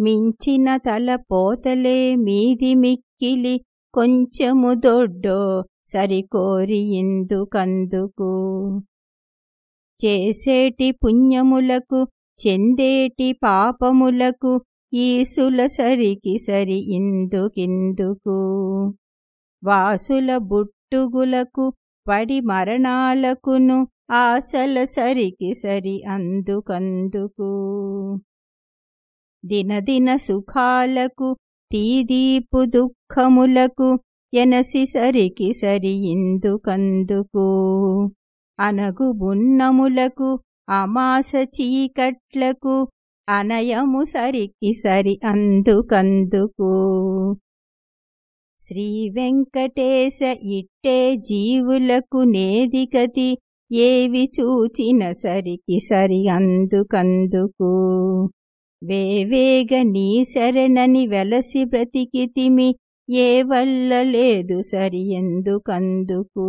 మించిన తల పోతలే మీది మిక్కిలి కొంచెము దొడ్డో సరికోరి ఇందుకందుకు చేసేటి పుణ్యములకు చెందేటి పాపములకు ఈసుల సరికి సరి ఇందుకిందుకు? వాసుల బుట్టుగులకు పడి మరణాలకును ఆశల సరికి సరి అందుకందుకు? దినదిన సుఖాలకు తీదీపు దుఃఖములకు ఎనసి సరికి సరి ఇందుకందుకు. అనగు బున్నములకు అమాస చీకట్లకు అనయము సరికి సరి అందుకందుకు. శ్రీ వెంకటేశ ఇట్టే జీవులకు నేదిగతి ఏవి చూచిన సరికి సరి అందుకందుకు. వేవేగ నీ శరణని వెలసి బ్రతికితిమి ఏ వల్ల లేదు సరి ఎందుకందుకు?